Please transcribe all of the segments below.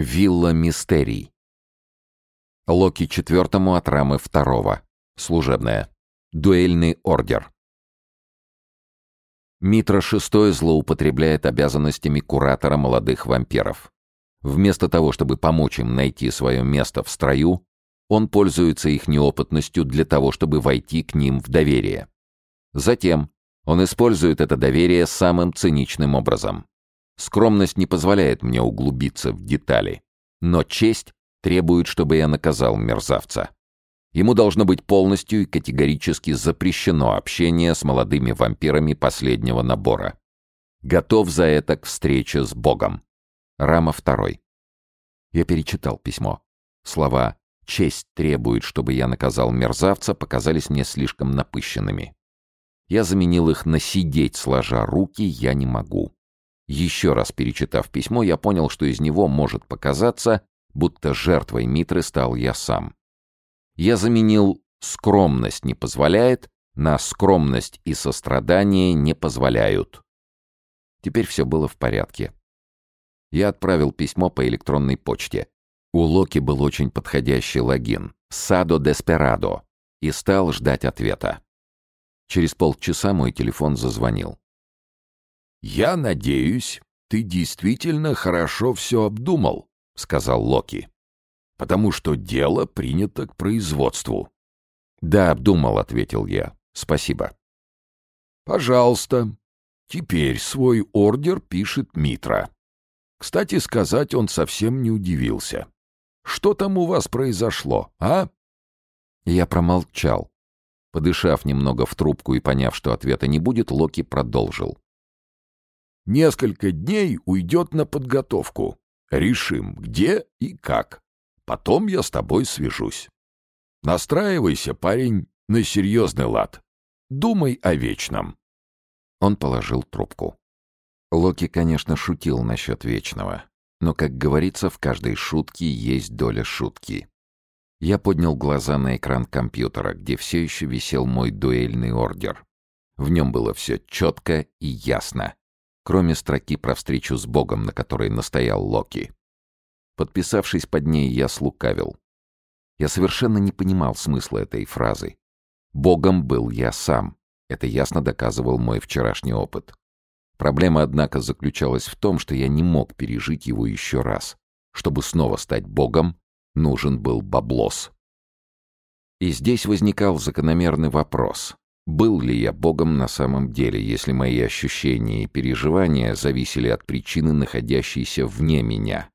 Вилла мистерий. Локи четвертому от рамы второго. Служебная. Дуэльный ордер. Митра шестой злоупотребляет обязанностями куратора молодых вампиров. Вместо того, чтобы помочь им найти свое место в строю, он пользуется их неопытностью для того, чтобы войти к ним в доверие. Затем он использует это доверие самым циничным образом. Скромность не позволяет мне углубиться в детали. Но честь требует, чтобы я наказал мерзавца. Ему должно быть полностью и категорически запрещено общение с молодыми вампирами последнего набора. Готов за это к встрече с Богом. Рама второй. Я перечитал письмо. Слова «честь требует, чтобы я наказал мерзавца» показались мне слишком напыщенными. Я заменил их на «сидеть, сложа руки, я не могу». Еще раз перечитав письмо, я понял, что из него может показаться, будто жертвой Митры стал я сам. Я заменил «скромность не позволяет» на «скромность и сострадание не позволяют». Теперь все было в порядке. Я отправил письмо по электронной почте. У Локи был очень подходящий логин «Садо Десперадо» и стал ждать ответа. Через полчаса мой телефон зазвонил. «Я надеюсь, ты действительно хорошо все обдумал», — сказал Локи, «потому что дело принято к производству». «Да, обдумал», — ответил я. «Спасибо». «Пожалуйста. Теперь свой ордер пишет Митра». Кстати сказать, он совсем не удивился. «Что там у вас произошло, а?» Я промолчал. Подышав немного в трубку и поняв, что ответа не будет, Локи продолжил. Несколько дней уйдет на подготовку. Решим, где и как. Потом я с тобой свяжусь. Настраивайся, парень, на серьезный лад. Думай о вечном». Он положил трубку. Локи, конечно, шутил насчет вечного, но, как говорится, в каждой шутке есть доля шутки. Я поднял глаза на экран компьютера, где все еще висел мой дуэльный ордер. В нем было все четко и ясно кроме строки про встречу с Богом, на которой настоял Локи. Подписавшись под ней, я слукавил. Я совершенно не понимал смысла этой фразы. Богом был я сам. Это ясно доказывал мой вчерашний опыт. Проблема, однако, заключалась в том, что я не мог пережить его еще раз. Чтобы снова стать богом, нужен был баблос. И здесь возникал закономерный вопрос. Был ли я Богом на самом деле, если мои ощущения и переживания зависели от причины, находящейся вне меня?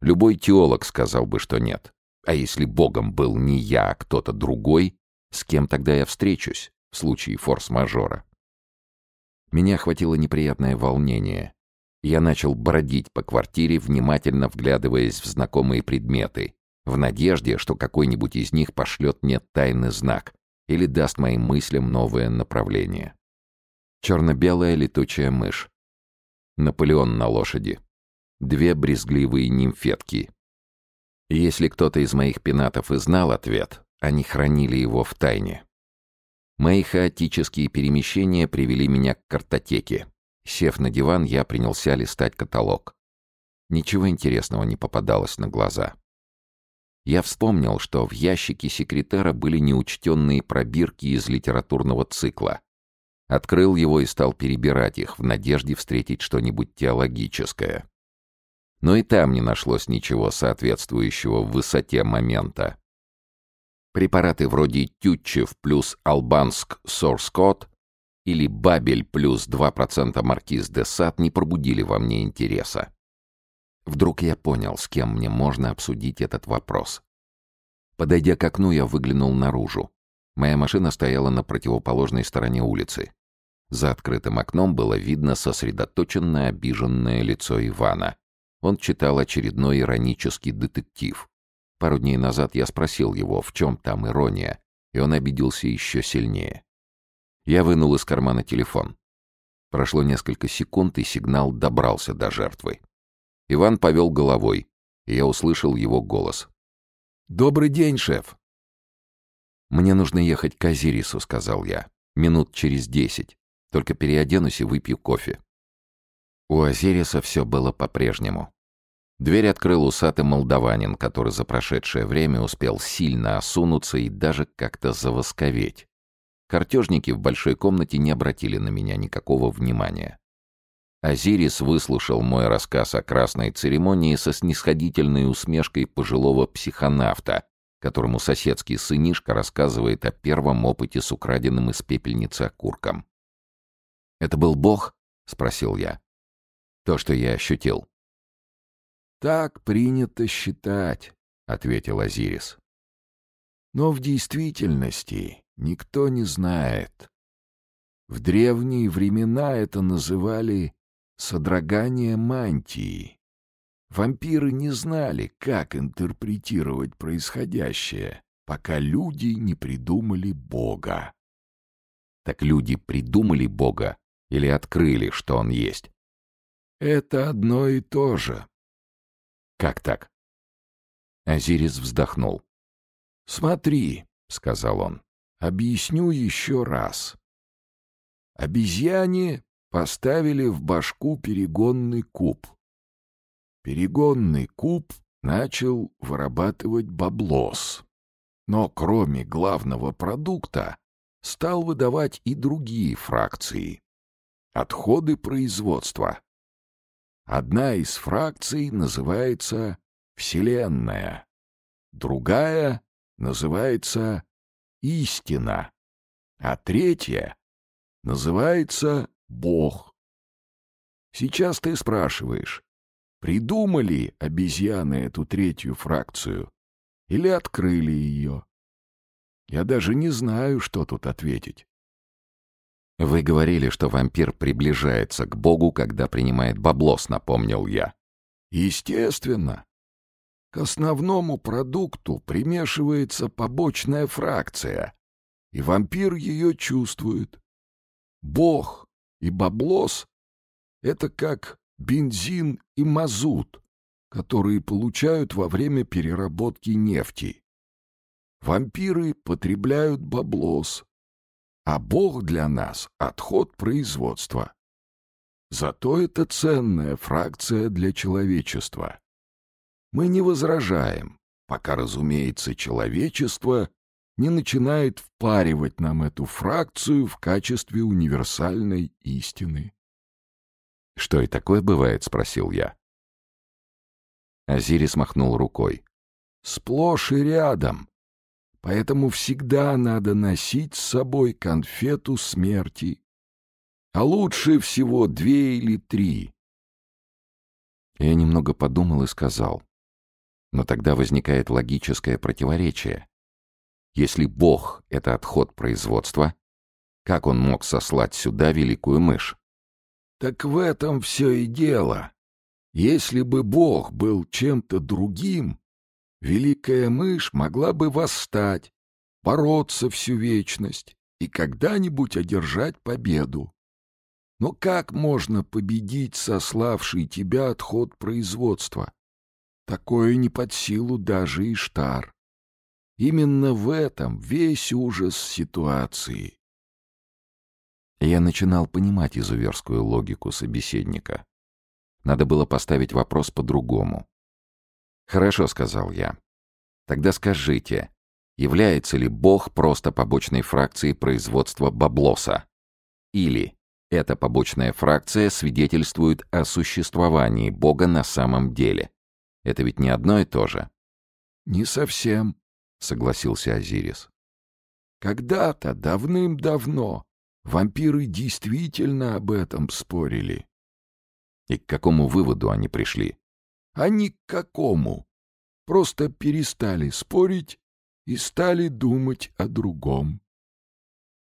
Любой теолог сказал бы, что нет. А если Богом был не я, а кто-то другой, с кем тогда я встречусь в случае форс-мажора? Меня охватило неприятное волнение. Я начал бродить по квартире, внимательно вглядываясь в знакомые предметы, в надежде, что какой-нибудь из них пошлет мне тайный знак — или даст моим мыслям новое направление. Черно-белая летучая мышь. Наполеон на лошади. Две брезгливые нимфетки. Если кто-то из моих пенатов и знал ответ, они хранили его в тайне. Мои хаотические перемещения привели меня к картотеке. Сев на диван, я принялся листать каталог. Ничего интересного не попадалось на глаза. Я вспомнил, что в ящике секретера были неучтенные пробирки из литературного цикла. Открыл его и стал перебирать их в надежде встретить что-нибудь теологическое. Но и там не нашлось ничего соответствующего в высоте момента. Препараты вроде Тютчев плюс Албанск Сорскот или Бабель плюс 2% Маркиз де Сад не пробудили во мне интереса. Вдруг я понял, с кем мне можно обсудить этот вопрос. Подойдя к окну, я выглянул наружу. Моя машина стояла на противоположной стороне улицы. За открытым окном было видно сосредоточенное, обиженное лицо Ивана. Он читал очередной иронический детектив. Пару дней назад я спросил его, в чем там ирония, и он обиделся еще сильнее. Я вынул из кармана телефон. Прошло несколько секунд, и сигнал добрался до жертвы. Иван повел головой, и я услышал его голос. «Добрый день, шеф!» «Мне нужно ехать к Азирису», — сказал я. «Минут через десять. Только переоденусь и выпью кофе». У Азириса все было по-прежнему. Дверь открыл усатый молдаванин, который за прошедшее время успел сильно осунуться и даже как-то завосковеть. Картежники в большой комнате не обратили на меня никакого внимания. Азирис выслушал мой рассказ о красной церемонии со снисходительной усмешкой пожилого психонавта, которому соседский сынишка рассказывает о первом опыте с украденным из пепельницы окурком. «Это был Бог?» — спросил я. «То, что я ощутил». «Так принято считать», — ответил Азирис. «Но в действительности никто не знает. В древние времена это называли содрогание мантии. Вампиры не знали, как интерпретировать происходящее, пока люди не придумали Бога. Так люди придумали Бога или открыли, что он есть? Это одно и то же. Как так? Азирис вздохнул. Смотри, сказал он, объясню еще раз. Обезьяне поставили в башку перегонный куб. Перегонный куб начал вырабатывать баблос. Но кроме главного продукта стал выдавать и другие фракции. Отходы производства. Одна из фракций называется «Вселенная», другая называется «Истина», а третья называется Бог. Сейчас ты спрашиваешь, придумали обезьяны эту третью фракцию или открыли ее? Я даже не знаю, что тут ответить. «Вы говорили, что вампир приближается к Богу, когда принимает баблос», — напомнил я. «Естественно. К основному продукту примешивается побочная фракция, и вампир ее чувствует. Бог и баблос — это как бензин и мазут, которые получают во время переработки нефти. Вампиры потребляют баблос, а Бог для нас — отход производства. Зато это ценная фракция для человечества. Мы не возражаем, пока, разумеется, человечество не начинает впаривать нам эту фракцию в качестве универсальной истины. «Что и такое бывает?» — спросил я. Азирис махнул рукой. «Сплошь и рядом. Поэтому всегда надо носить с собой конфету смерти. А лучше всего две или три». Я немного подумал и сказал. Но тогда возникает логическое противоречие. Если бог — это отход производства, как он мог сослать сюда великую мышь? Так в этом все и дело. Если бы бог был чем-то другим, великая мышь могла бы восстать, бороться всю вечность и когда-нибудь одержать победу. Но как можно победить сославший тебя отход производства? Такое не под силу даже и штар. Именно в этом весь ужас ситуации. Я начинал понимать изуверскую логику собеседника. Надо было поставить вопрос по-другому. «Хорошо», — сказал я. «Тогда скажите, является ли Бог просто побочной фракцией производства баблоса? Или эта побочная фракция свидетельствует о существовании Бога на самом деле? Это ведь не одно и то же?» «Не совсем», — согласился Азирис. «Когда-то, давным-давно, вампиры действительно об этом спорили». «И к какому выводу они пришли?» «А «Они к какому? Просто перестали спорить и стали думать о другом».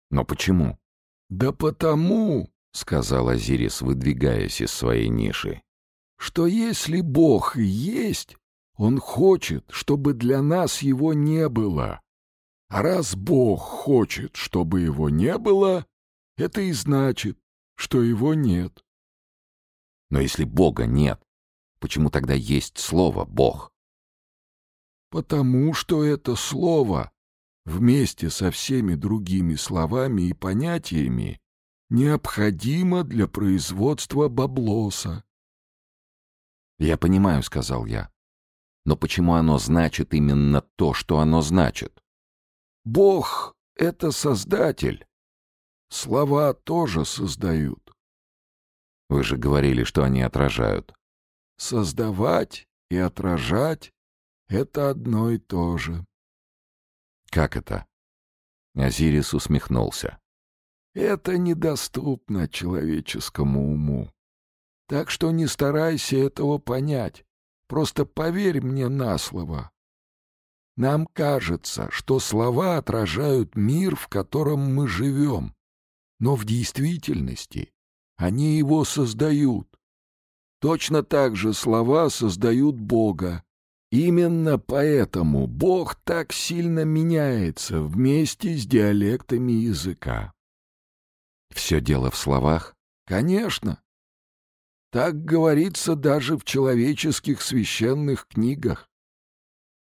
«Но почему?» «Да потому», — сказал Азирис, выдвигаясь из своей ниши, — «что если Бог и есть, он хочет, чтобы для нас его не было. А раз Бог хочет, чтобы его не было, это и значит, что его нет. Но если Бога нет, почему тогда есть слово «Бог»? Потому что это слово вместе со всеми другими словами и понятиями необходимо для производства баблоса. «Я понимаю», — сказал я. Но почему оно значит именно то, что оно значит? Бог — это Создатель. Слова тоже создают. Вы же говорили, что они отражают. Создавать и отражать — это одно и то же. Как это? Азирис усмехнулся. Это недоступно человеческому уму. Так что не старайся этого понять. Просто поверь мне на слово. Нам кажется, что слова отражают мир, в котором мы живем, но в действительности они его создают. Точно так же слова создают Бога. Именно поэтому Бог так сильно меняется вместе с диалектами языка. Все дело в словах? Конечно. Так говорится даже в человеческих священных книгах.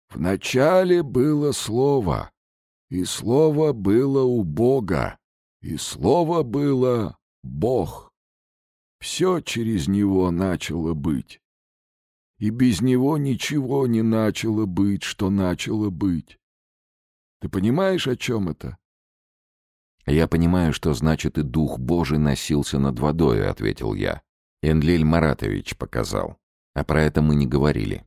Вначале было Слово, и Слово было у Бога, и Слово было Бог. Все через Него начало быть, и без Него ничего не начало быть, что начало быть. Ты понимаешь, о чем это? «Я понимаю, что значит и Дух Божий носился над водой», — ответил я. Энлиль Маратович показал. А про это мы не говорили.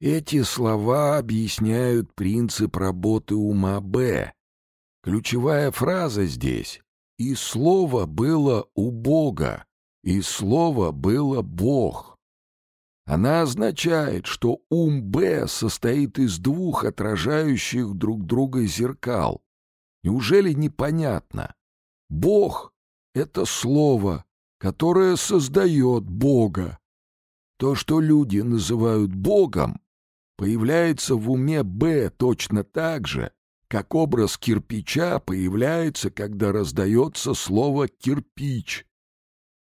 Эти слова объясняют принцип работы ума Б. Ключевая фраза здесь «И слово было у Бога, и слово было Бог». Она означает, что ум Б состоит из двух отражающих друг друга зеркал. Неужели непонятно? Бог — это слово, которое создает Бога. То, что люди называют Богом, появляется в уме Б точно так же, как образ кирпича появляется, когда раздается слово «кирпич».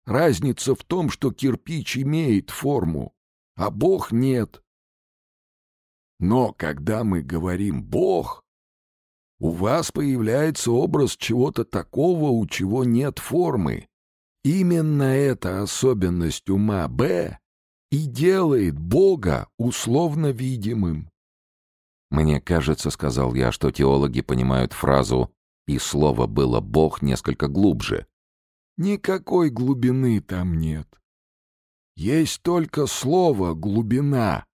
Разница в том, что кирпич имеет форму, а Бог нет. Но когда мы говорим «Бог», у вас появляется образ чего-то такого, у чего нет формы, Именно эта особенность ума Б и делает Бога условно видимым. Мне кажется, сказал я, что теологи понимают фразу «и слово было Бог» несколько глубже. Никакой глубины там нет. Есть только слово «глубина»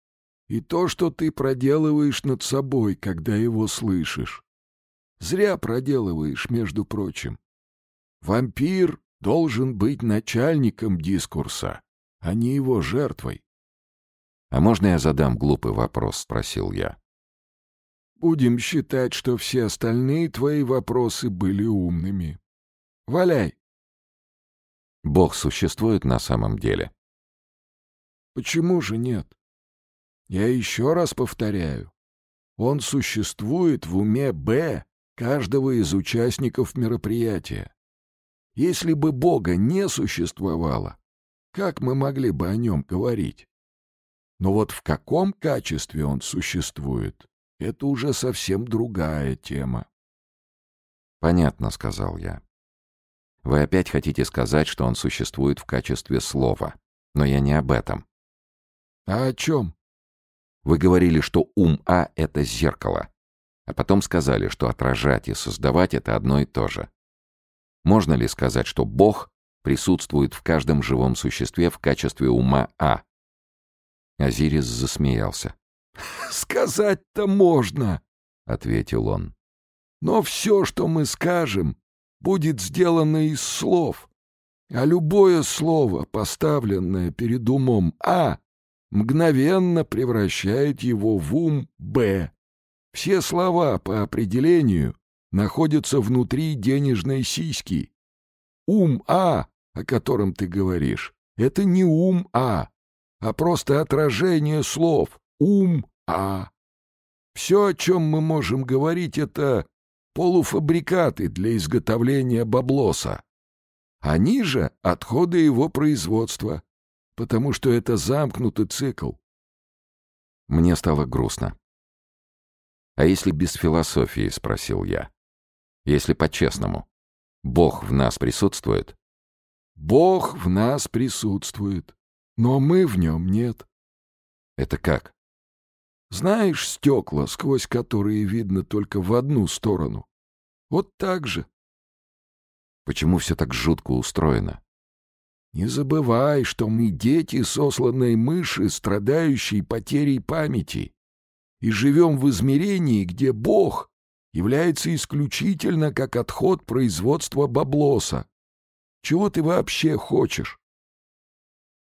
и то, что ты проделываешь над собой, когда его слышишь. Зря проделываешь, между прочим. Вампир должен быть начальником дискурса, а не его жертвой. «А можно я задам глупый вопрос?» — спросил я. «Будем считать, что все остальные твои вопросы были умными. Валяй!» «Бог существует на самом деле?» «Почему же нет? Я еще раз повторяю. Он существует в уме «Б» каждого из участников мероприятия. Если бы Бога не существовало, как мы могли бы о нем говорить? Но вот в каком качестве он существует, это уже совсем другая тема. «Понятно», — сказал я. «Вы опять хотите сказать, что он существует в качестве слова, но я не об этом». «А о чем?» «Вы говорили, что ум А — это зеркало, а потом сказали, что отражать и создавать — это одно и то же. Можно ли сказать, что Бог присутствует в каждом живом существе в качестве ума А? Азирис засмеялся. «Сказать-то можно», — ответил он. «Но все, что мы скажем, будет сделано из слов, а любое слово, поставленное перед умом А, мгновенно превращает его в ум Б. Все слова по определению находится внутри денежной сиськи. Ум А, о котором ты говоришь, это не ум А, а просто отражение слов «ум А». Все, о чем мы можем говорить, это полуфабрикаты для изготовления баблоса. Они же — отходы его производства, потому что это замкнутый цикл. Мне стало грустно. «А если без философии?» — спросил я если по-честному. Бог в нас присутствует? Бог в нас присутствует, но мы в нем нет. Это как? Знаешь стекла, сквозь которые видно только в одну сторону? Вот так же. Почему все так жутко устроено? Не забывай, что мы дети сосланной мыши, страдающей потерей памяти, и живем в измерении, где Бог является исключительно как отход производства баблоса. Чего ты вообще хочешь?»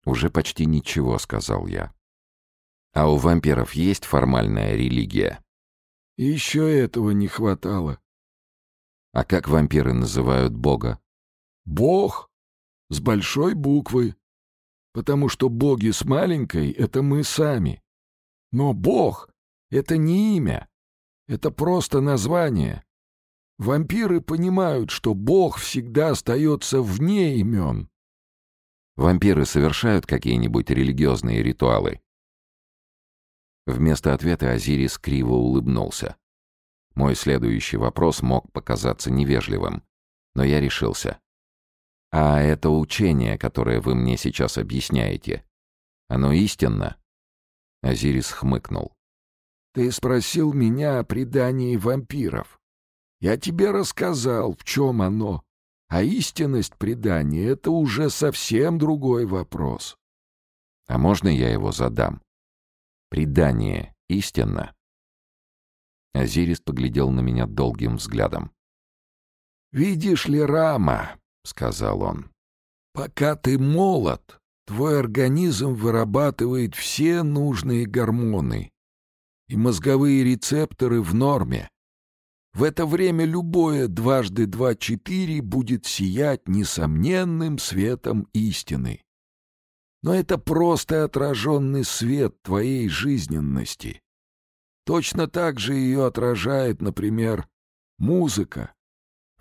«Уже почти ничего», — сказал я. «А у вампиров есть формальная религия?» «Еще этого не хватало». «А как вампиры называют Бога?» «Бог! С большой буквы. Потому что боги с маленькой — это мы сами. Но Бог — это не имя, это просто название. Вампиры понимают, что Бог всегда остается вне имен. Вампиры совершают какие-нибудь религиозные ритуалы? Вместо ответа Азирис криво улыбнулся. Мой следующий вопрос мог показаться невежливым, но я решился. «А это учение, которое вы мне сейчас объясняете, оно истинно?» Азирис хмыкнул. Ты спросил меня о предании вампиров. Я тебе рассказал, в чем оно. А истинность предания — это уже совсем другой вопрос. А можно я его задам? Предание истинно? Азирис поглядел на меня долгим взглядом. «Видишь ли, Рама, — сказал он, — пока ты молод, твой организм вырабатывает все нужные гормоны, и мозговые рецепторы в норме. В это время любое дважды два-четыре будет сиять несомненным светом истины. Но это просто отраженный свет твоей жизненности. Точно так же ее отражает, например, музыка.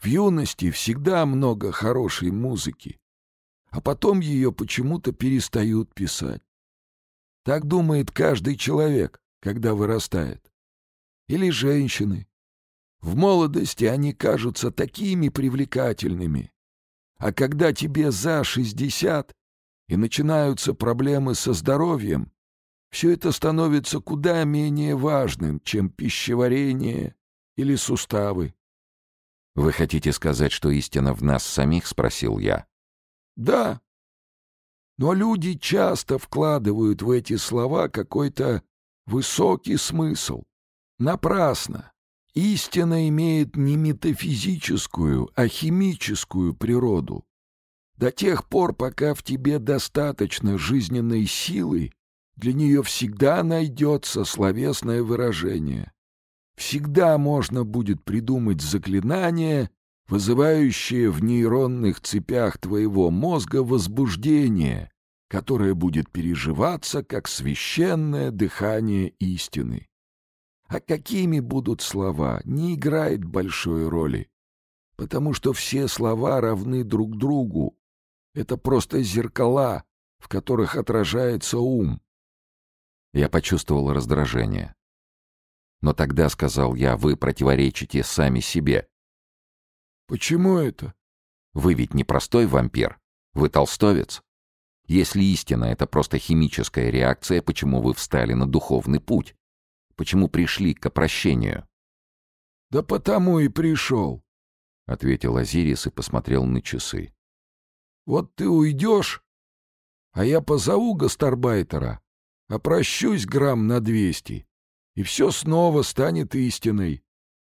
В юности всегда много хорошей музыки, а потом ее почему-то перестают писать. Так думает каждый человек когда вырастает. Или женщины. В молодости они кажутся такими привлекательными. А когда тебе за 60 и начинаются проблемы со здоровьем, все это становится куда менее важным, чем пищеварение или суставы. «Вы хотите сказать, что истина в нас самих?» — спросил я. «Да. Но люди часто вкладывают в эти слова какой-то высокий смысл. Напрасно. Истина имеет не метафизическую, а химическую природу. До тех пор, пока в тебе достаточно жизненной силы, для нее всегда найдется словесное выражение. Всегда можно будет придумать заклинание, вызывающее в нейронных цепях твоего мозга возбуждение, которое будет переживаться как священное дыхание истины. А какими будут слова, не играет большой роли, потому что все слова равны друг другу. Это просто зеркала, в которых отражается ум. Я почувствовал раздражение. Но тогда, сказал я, вы противоречите сами себе. Почему это? Вы ведь не простой вампир, вы толстовец. Если истина — это просто химическая реакция, почему вы встали на духовный путь? Почему пришли к прощению? «Да потому и пришел», — ответил Азирис и посмотрел на часы. «Вот ты уйдешь, а я позову гастарбайтера, опрощусь грамм на двести, и все снова станет истиной.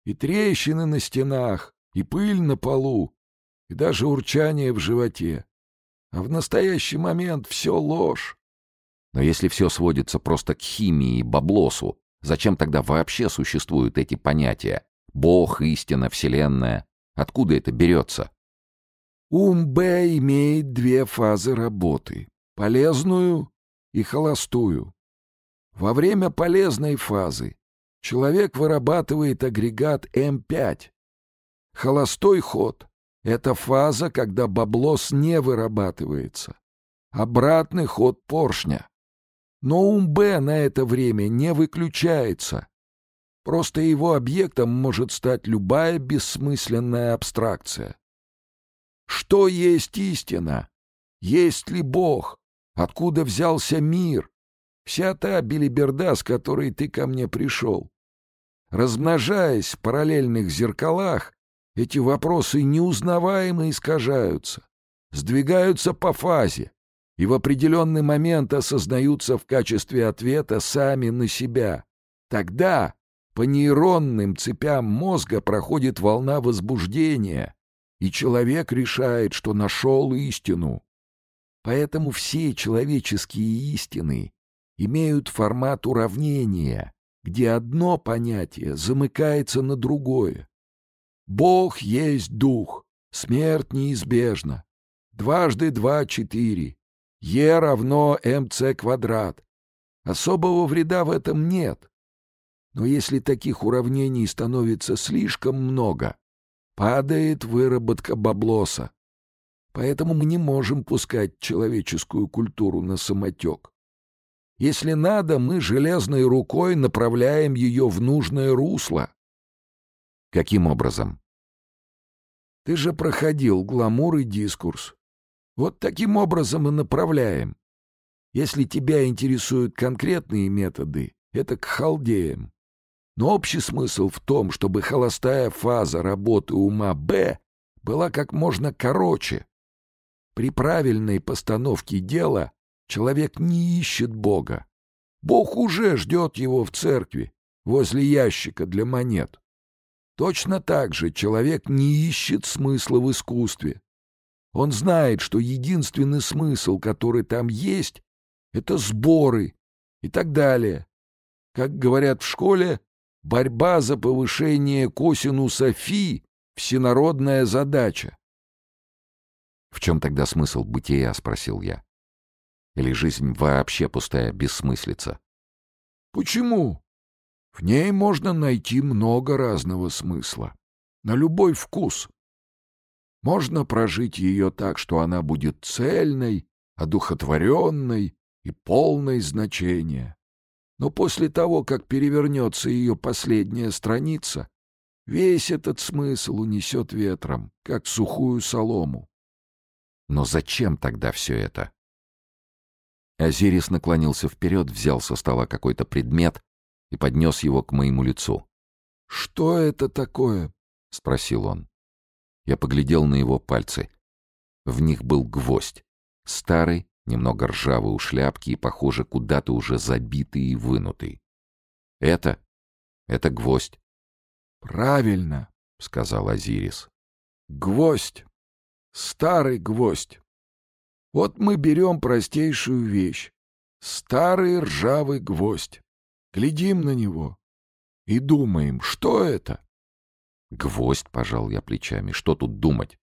И трещины на стенах, и пыль на полу, и даже урчание в животе. А в настоящий момент все ложь. Но если все сводится просто к химии и баблосу, зачем тогда вообще существуют эти понятия? Бог, истина, вселенная. Откуда это берется? Ум Б имеет две фазы работы — полезную и холостую. Во время полезной фазы человек вырабатывает агрегат М5. Холостой ход это фаза, когда баблос не вырабатывается. Обратный ход поршня. Но Умбе на это время не выключается. Просто его объектом может стать любая бессмысленная абстракция. Что есть истина? Есть ли Бог? Откуда взялся мир? Вся та билиберда, с которой ты ко мне пришел. Размножаясь в параллельных зеркалах, эти вопросы неузнаваемо искажаются, сдвигаются по фазе и в определенный момент осознаются в качестве ответа сами на себя. Тогда по нейронным цепям мозга проходит волна возбуждения, и человек решает, что нашел истину. Поэтому все человеческие истины имеют формат уравнения, где одно понятие замыкается на другое Бог есть дух, смерть неизбежна. Дважды два — четыре. Е равно МЦ квадрат. Особого вреда в этом нет. Но если таких уравнений становится слишком много, падает выработка баблоса. Поэтому мы не можем пускать человеческую культуру на самотек. Если надо, мы железной рукой направляем ее в нужное русло. Каким образом? Ты же проходил гламур и дискурс. Вот таким образом и направляем. Если тебя интересуют конкретные методы, это к халдеям. Но общий смысл в том, чтобы холостая фаза работы ума «Б» была как можно короче. При правильной постановке дела человек не ищет Бога. Бог уже ждет его в церкви, возле ящика для монет. Точно так же человек не ищет смысла в искусстве. Он знает, что единственный смысл, который там есть, — это сборы и так далее. Как говорят в школе, борьба за повышение косинуса фи — всенародная задача. «В чем тогда смысл бытия?» — спросил я. «Или жизнь вообще пустая бессмыслица?» «Почему? В ней можно найти много разного смысла. На любой вкус. Можно прожить ее так, что она будет цельной, одухотворенной и полной значения. Но после того, как перевернется ее последняя страница, весь этот смысл унесет ветром, как сухую солому. Но зачем тогда все это? Азирис наклонился вперед, взял со стола какой-то предмет, и поднес его к моему лицу. «Что это такое?» — спросил он. Я поглядел на его пальцы. В них был гвоздь. Старый, немного ржавый у шляпки и, похоже, куда-то уже забитый и вынутый. «Это? Это гвоздь». «Правильно», — сказал Азирис. «Гвоздь. Старый гвоздь. Вот мы берем простейшую вещь. Старый ржавый гвоздь глядим на него и думаем, что это? Гвоздь пожал я плечами. Что тут думать?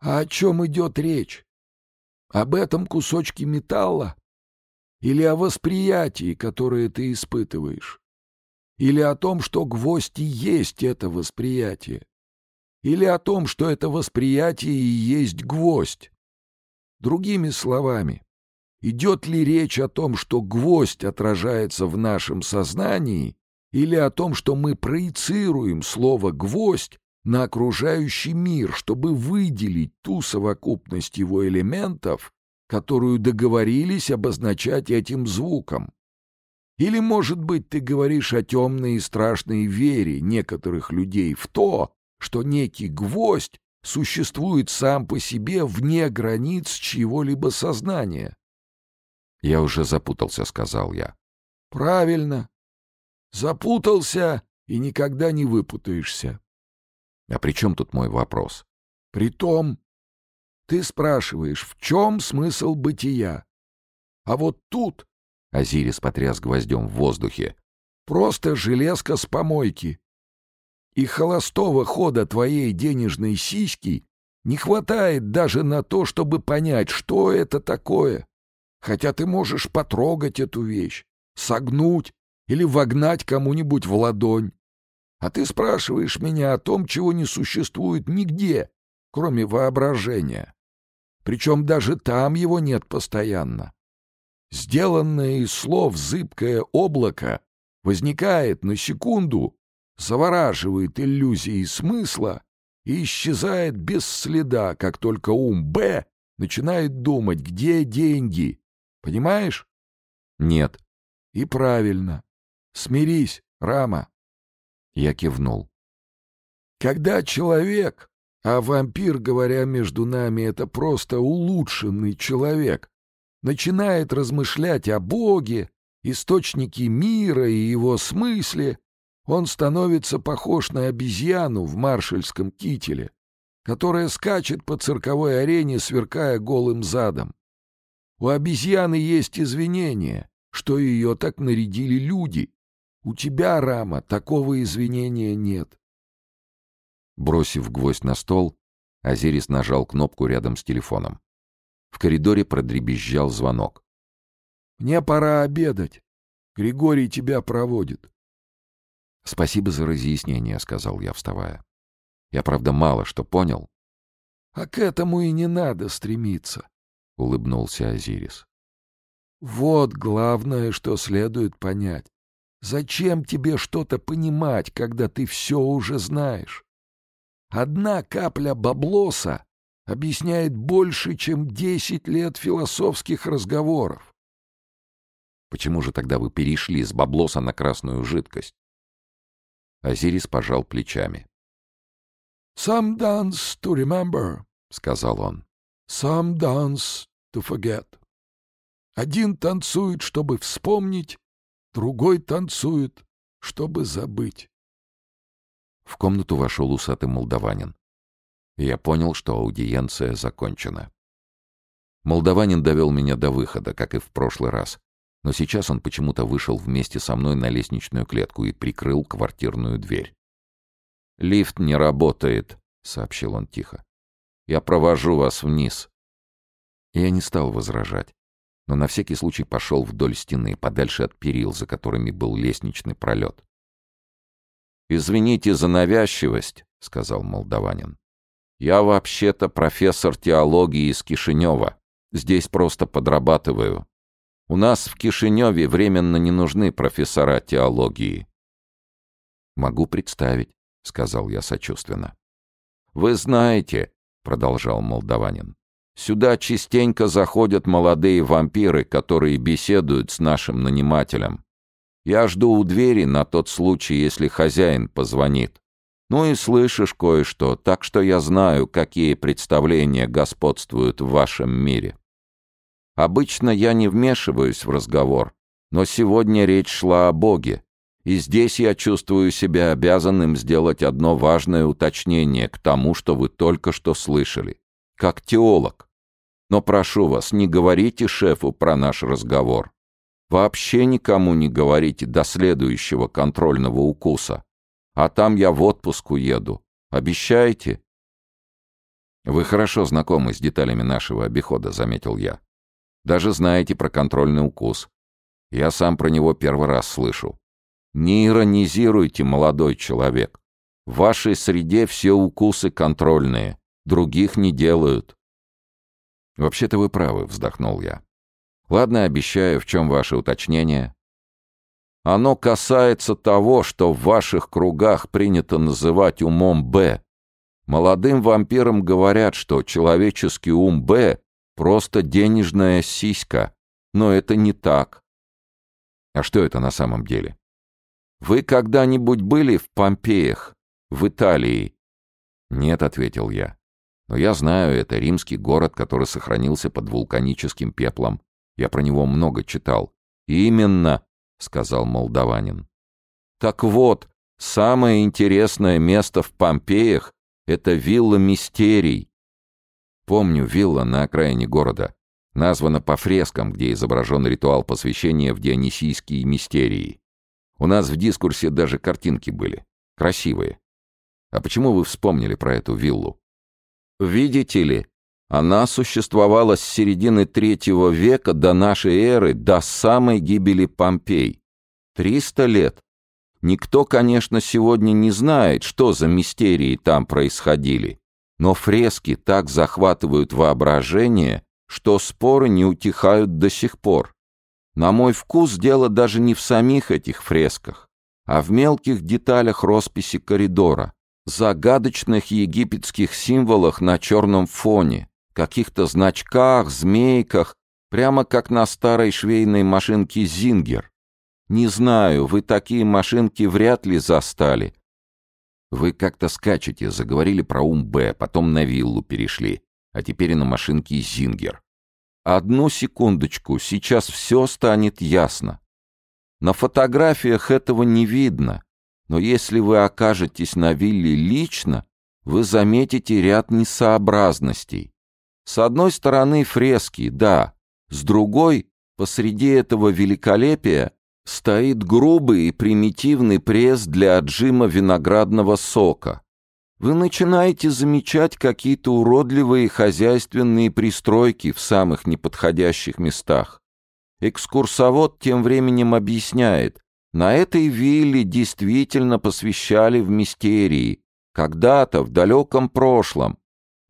А о чем идет речь? Об этом кусочке металла? Или о восприятии, которое ты испытываешь? Или о том, что гвоздь и есть это восприятие? Или о том, что это восприятие и есть гвоздь? Другими словами, идет ли речь о том, что гвоздь отражается в нашем сознании, или о том, что мы проецируем слово «гвоздь» на окружающий мир, чтобы выделить ту совокупность его элементов, которую договорились обозначать этим звуком. Или, может быть, ты говоришь о темной и страшной вере некоторых людей в то, что некий гвоздь существует сам по себе вне границ чьего-либо сознания. «Я уже запутался», — сказал я. «Правильно. Запутался и никогда не выпутаешься». «А при чем тут мой вопрос?» «Притом, ты спрашиваешь, в чем смысл бытия? А вот тут...» — Азирис потряс гвоздем в воздухе. «Просто железка с помойки. И холостого хода твоей денежной сиськи — не хватает даже на то, чтобы понять, что это такое. Хотя ты можешь потрогать эту вещь, согнуть или вогнать кому-нибудь в ладонь. А ты спрашиваешь меня о том, чего не существует нигде, кроме воображения. Причем даже там его нет постоянно. Сделанное из слов зыбкое облако возникает на секунду, завораживает иллюзии смысла и исчезает без следа, как только ум «Б» начинает думать, где деньги Понимаешь? Нет. И правильно. Смирись, Рама. Я кивнул. Когда человек, а вампир, говоря между нами, это просто улучшенный человек, начинает размышлять о Боге, источнике мира и его смысле, он становится похож на обезьяну в маршальском кителе, которая скачет по цирковой арене, сверкая голым задом. У обезьяны есть извинение, что ее так нарядили люди. У тебя, Рама, такого извинения нет. Бросив гвоздь на стол, Азерис нажал кнопку рядом с телефоном. В коридоре продребезжал звонок. «Мне пора обедать. Григорий тебя проводит». «Спасибо за разъяснение», — сказал я, вставая. «Я, правда, мало что понял». «А к этому и не надо стремиться. — улыбнулся Азирис. «Вот главное, что следует понять. Зачем тебе что-то понимать, когда ты все уже знаешь? Одна капля баблоса объясняет больше, чем десять лет философских разговоров. Почему же тогда вы перешли с баблоса на красную жидкость? Азирис пожал плечами. «Some dance to remember», — сказал он. «Some dance to forget. Один танцует, чтобы вспомнить, другой танцует, чтобы забыть. В комнату вошел усатый молдаванин. Я понял, что аудиенция закончена. Молдаванин довел меня до выхода, как и в прошлый раз. Но сейчас он почему-то вышел вместе со мной на лестничную клетку и прикрыл квартирную дверь. «Лифт не работает», — сообщил он тихо. «Я провожу вас вниз». Я не стал возражать, но на всякий случай пошел вдоль стены, подальше от перил, за которыми был лестничный пролет. «Извините за навязчивость», — сказал молдаванин. «Я вообще-то профессор теологии из Кишинева. Здесь просто подрабатываю. У нас в Кишиневе временно не нужны профессора теологии». «Могу представить», — сказал я сочувственно. «Вы знаете», — продолжал молдаванин, Сюда частенько заходят молодые вампиры, которые беседуют с нашим нанимателем. Я жду у двери на тот случай, если хозяин позвонит. Ну и слышишь кое-что, так что я знаю, какие представления господствуют в вашем мире. Обычно я не вмешиваюсь в разговор, но сегодня речь шла о Боге, и здесь я чувствую себя обязанным сделать одно важное уточнение к тому, что вы только что слышали. Как теолог, но прошу вас, не говорите шефу про наш разговор. Вообще никому не говорите до следующего контрольного укуса. А там я в отпуск уеду. Обещаете?» «Вы хорошо знакомы с деталями нашего обихода», — заметил я. «Даже знаете про контрольный укус. Я сам про него первый раз слышу. Не иронизируйте, молодой человек. В вашей среде все укусы контрольные, других не делают. «Вообще-то вы правы», — вздохнул я. «Ладно, обещаю, в чем ваше уточнение?» «Оно касается того, что в ваших кругах принято называть умом «Б». Молодым вампирам говорят, что человеческий ум «Б» — просто денежная сиська, но это не так. А что это на самом деле? Вы когда-нибудь были в Помпеях, в Италии? Нет, ответил я. Но я знаю, это римский город, который сохранился под вулканическим пеплом. Я про него много читал. Именно, сказал молдаванин. Так вот, самое интересное место в Помпеях — это вилла Мистерий. Помню, вилла на окраине города. Названа по фрескам, где изображен ритуал посвящения в Дионисийские мистерии. У нас в дискурсе даже картинки были. Красивые. А почему вы вспомнили про эту виллу? Видите ли, она существовала с середины третьего века до нашей эры, до самой гибели Помпей. Триста лет. Никто, конечно, сегодня не знает, что за мистерии там происходили, но фрески так захватывают воображение, что споры не утихают до сих пор. На мой вкус дело даже не в самих этих фресках, а в мелких деталях росписи коридора загадочных египетских символах на черном фоне, каких-то значках, змейках, прямо как на старой швейной машинке «Зингер». Не знаю, вы такие машинки вряд ли застали. Вы как-то скачете, заговорили про ум Б, потом на виллу перешли, а теперь на машинке «Зингер». Одну секундочку, сейчас все станет ясно. На фотографиях этого не видно. Но если вы окажетесь на вилле лично, вы заметите ряд несообразностей. С одной стороны фрески, да, с другой, посреди этого великолепия, стоит грубый и примитивный пресс для отжима виноградного сока. Вы начинаете замечать какие-то уродливые хозяйственные пристройки в самых неподходящих местах. Экскурсовод тем временем объясняет, на этой вилле действительно посвящали в мистерии, когда-то в далеком прошлом.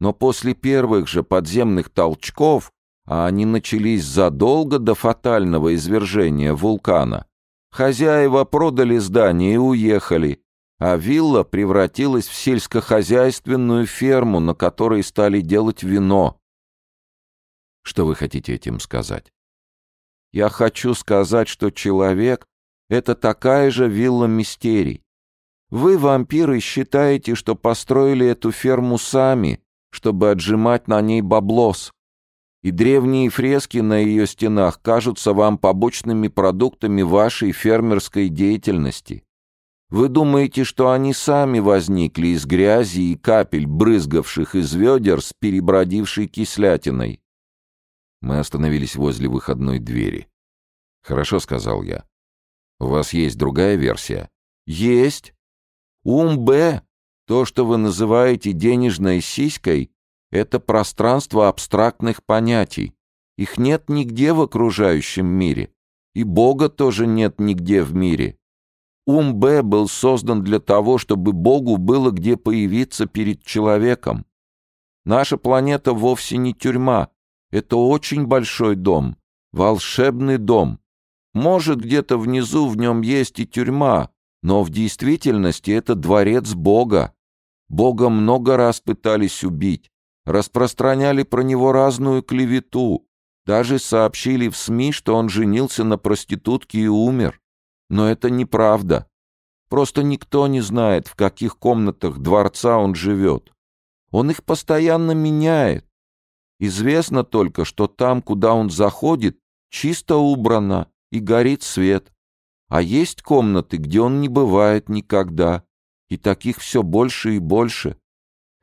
Но после первых же подземных толчков, а они начались задолго до фатального извержения вулкана, хозяева продали здание и уехали, а вилла превратилась в сельскохозяйственную ферму, на которой стали делать вино. Что вы хотите этим сказать? Я хочу сказать, что человек это такая же вилла мистерий. Вы, вампиры, считаете, что построили эту ферму сами, чтобы отжимать на ней баблос. И древние фрески на ее стенах кажутся вам побочными продуктами вашей фермерской деятельности. Вы думаете, что они сами возникли из грязи и капель, брызгавших из ведер с перебродившей кислятиной? Мы остановились возле выходной двери. «Хорошо», — сказал я. У вас есть другая версия? Есть. Ум Б, то, что вы называете денежной сиськой, это пространство абстрактных понятий. Их нет нигде в окружающем мире. И Бога тоже нет нигде в мире. Ум Б был создан для того, чтобы Богу было где появиться перед человеком. Наша планета вовсе не тюрьма. Это очень большой дом, волшебный дом, может, где-то внизу в нем есть и тюрьма, но в действительности это дворец Бога. Бога много раз пытались убить, распространяли про него разную клевету, даже сообщили в СМИ, что он женился на проститутке и умер. Но это неправда. Просто никто не знает, в каких комнатах дворца он живет. Он их постоянно меняет. Известно только, что там, куда он заходит, чисто убрано, и горит свет. А есть комнаты, где он не бывает никогда, и таких все больше и больше.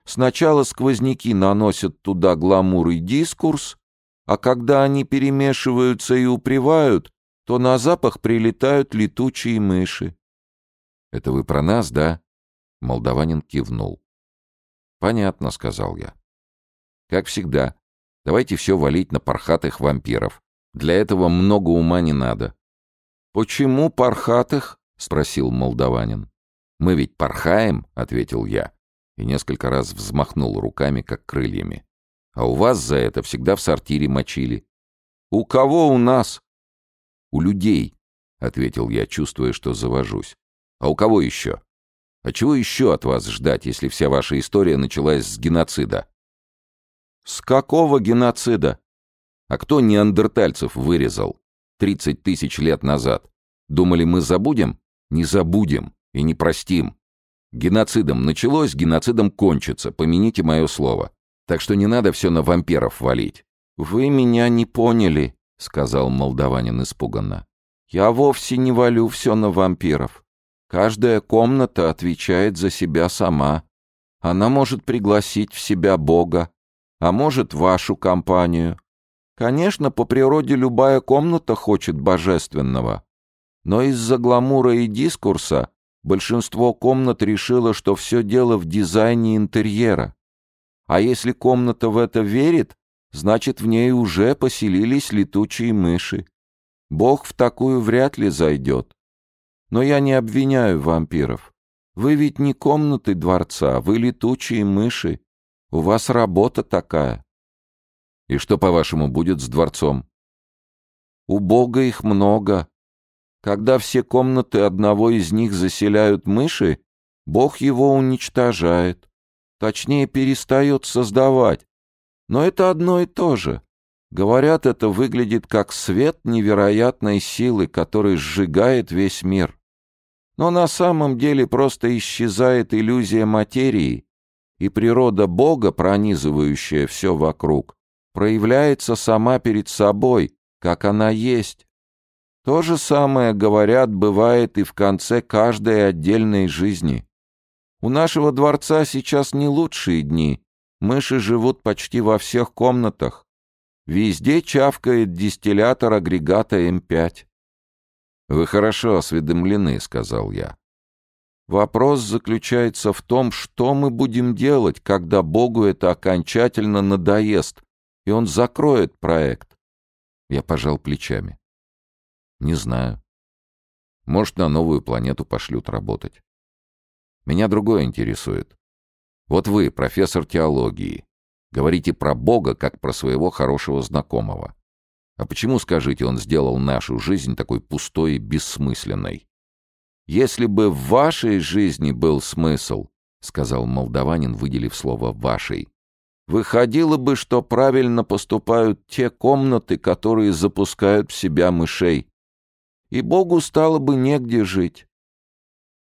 Сначала сквозняки наносят туда гламур и дискурс, а когда они перемешиваются и упривают, то на запах прилетают летучие мыши. — Это вы про нас, да? — молдаванин кивнул. — Понятно, — сказал я. — Как всегда, давайте все валить на пархатых вампиров. Для этого много ума не надо. «Почему пархатых?» — спросил молдаванин. «Мы ведь пархаем», — ответил я, и несколько раз взмахнул руками, как крыльями. «А у вас за это всегда в сортире мочили». «У кого у нас?» «У людей», — ответил я, чувствуя, что завожусь. «А у кого еще?» «А чего еще от вас ждать, если вся ваша история началась с геноцида?» «С какого геноцида?» А кто неандертальцев вырезал? 30 тысяч лет назад. Думали, мы забудем? Не забудем и не простим. Геноцидом началось, геноцидом кончится, помяните мое слово. Так что не надо все на вампиров валить. «Вы меня не поняли», — сказал молдаванин испуганно. «Я вовсе не валю все на вампиров. Каждая комната отвечает за себя сама. Она может пригласить в себя Бога, а может вашу компанию, Конечно, по природе любая комната хочет божественного. Но из-за гламура и дискурса большинство комнат решило, что все дело в дизайне интерьера. А если комната в это верит, значит, в ней уже поселились летучие мыши. Бог в такую вряд ли зайдет. Но я не обвиняю вампиров. Вы ведь не комнаты дворца, вы летучие мыши. У вас работа такая. И что, по-вашему, будет с дворцом? У Бога их много. Когда все комнаты одного из них заселяют мыши, Бог его уничтожает. Точнее, перестает создавать. Но это одно и то же. Говорят, это выглядит как свет невероятной силы, который сжигает весь мир. Но на самом деле просто исчезает иллюзия материи, и природа Бога, пронизывающая все вокруг, проявляется сама перед собой, как она есть. То же самое, говорят, бывает и в конце каждой отдельной жизни. У нашего дворца сейчас не лучшие дни. Мыши живут почти во всех комнатах. Везде чавкает дистиллятор агрегата М5. «Вы хорошо осведомлены», — сказал я. «Вопрос заключается в том, что мы будем делать, когда Богу это окончательно надоест», и он закроет проект. Я пожал плечами. Не знаю. Может, на новую планету пошлют работать. Меня другое интересует. Вот вы, профессор теологии, говорите про Бога как про своего хорошего знакомого. А почему, скажите, он сделал нашу жизнь такой пустой и бессмысленной? Если бы в вашей жизни был смысл, сказал молдаванин, выделив слово «вашей», Выходило бы, что правильно поступают те комнаты, которые запускают в себя мышей. И Богу стало бы негде жить.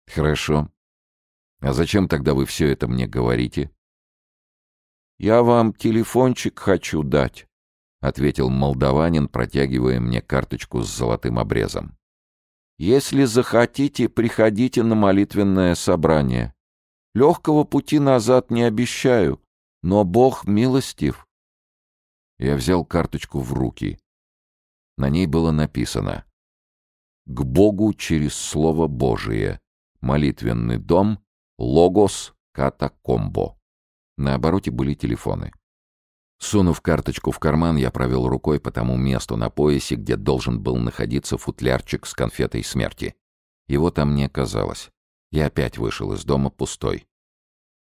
Хорошо. А зачем тогда вы все это мне говорите? Я вам телефончик хочу дать, ответил молдаванин, протягивая мне карточку с золотым обрезом. Если захотите, приходите на молитвенное собрание. Легкого пути назад не обещаю, но Бог милостив. Я взял карточку в руки. На ней было написано «К Богу через Слово Божие. Молитвенный дом. Логос Катакомбо». На обороте были телефоны. Сунув карточку в карман, я провел рукой по тому месту на поясе, где должен был находиться футлярчик с конфетой смерти. Его там не оказалось. Я опять вышел из дома пустой.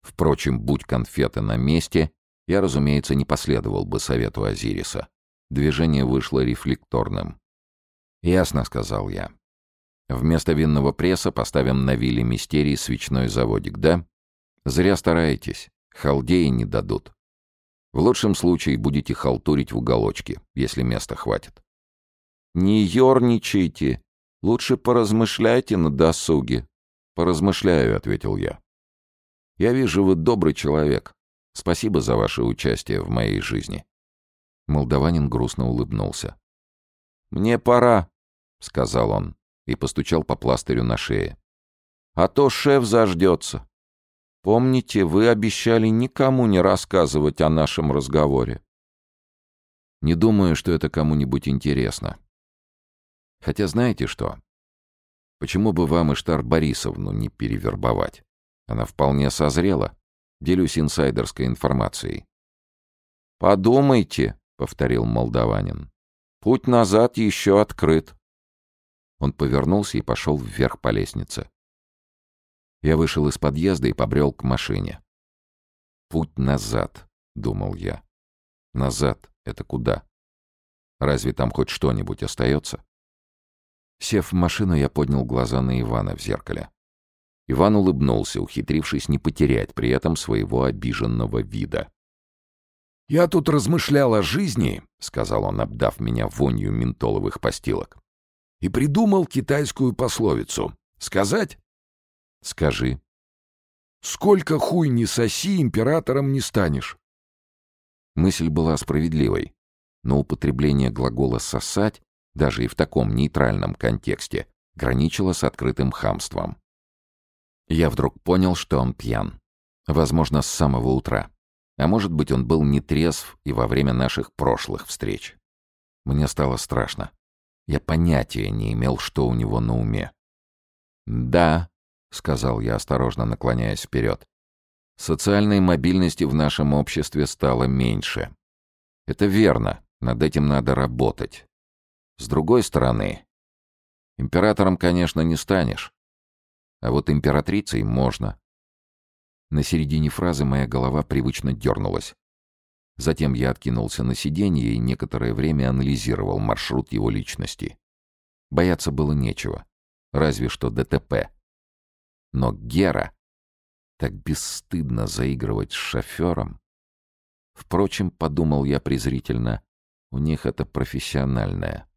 Впрочем, будь конфеты на месте, я, разумеется, не последовал бы совету Азириса. Движение вышло рефлекторным. «Ясно», — сказал я. «Вместо винного пресса поставим на вилле мистерии свечной заводик, да? Зря стараетесь. Халдеи не дадут. В лучшем случае будете халтурить в уголочке, если места хватит». «Не ерничайте. Лучше поразмышляйте на досуге». «Поразмышляю», — ответил я. Я вижу, вы добрый человек. Спасибо за ваше участие в моей жизни». Молдаванин грустно улыбнулся. «Мне пора», — сказал он и постучал по пластырю на шее. «А то шеф заждется. Помните, вы обещали никому не рассказывать о нашем разговоре». «Не думаю, что это кому-нибудь интересно. Хотя знаете что? Почему бы вам и Штар Борисовну не перевербовать?» Она вполне созрела. Делюсь инсайдерской информацией. «Подумайте», — повторил молдаванин. «Путь назад еще открыт». Он повернулся и пошел вверх по лестнице. Я вышел из подъезда и побрел к машине. «Путь назад», — думал я. «Назад — это куда? Разве там хоть что-нибудь остается?» Сев в машину, я поднял глаза на Ивана в зеркале. Иван улыбнулся, ухитрившись не потерять при этом своего обиженного вида. «Я тут размышлял о жизни», — сказал он, обдав меня вонью ментоловых постилок, «и придумал китайскую пословицу. Сказать?» «Скажи». «Сколько хуй не соси, императором не станешь». Мысль была справедливой, но употребление глагола «сосать» даже и в таком нейтральном контексте граничило с открытым хамством. Я вдруг понял, что он пьян. Возможно, с самого утра. А может быть, он был нетрезв и во время наших прошлых встреч. Мне стало страшно. Я понятия не имел, что у него на уме. «Да», — сказал я, осторожно наклоняясь вперед, — «социальной мобильности в нашем обществе стало меньше». Это верно, над этим надо работать. С другой стороны, императором, конечно, не станешь. А вот императрицей можно. На середине фразы моя голова привычно дернулась. Затем я откинулся на сиденье и некоторое время анализировал маршрут его личности. Бояться было нечего, разве что ДТП. Но Гера... Так бесстыдно заигрывать с шофером. Впрочем, подумал я презрительно, у них это профессиональное.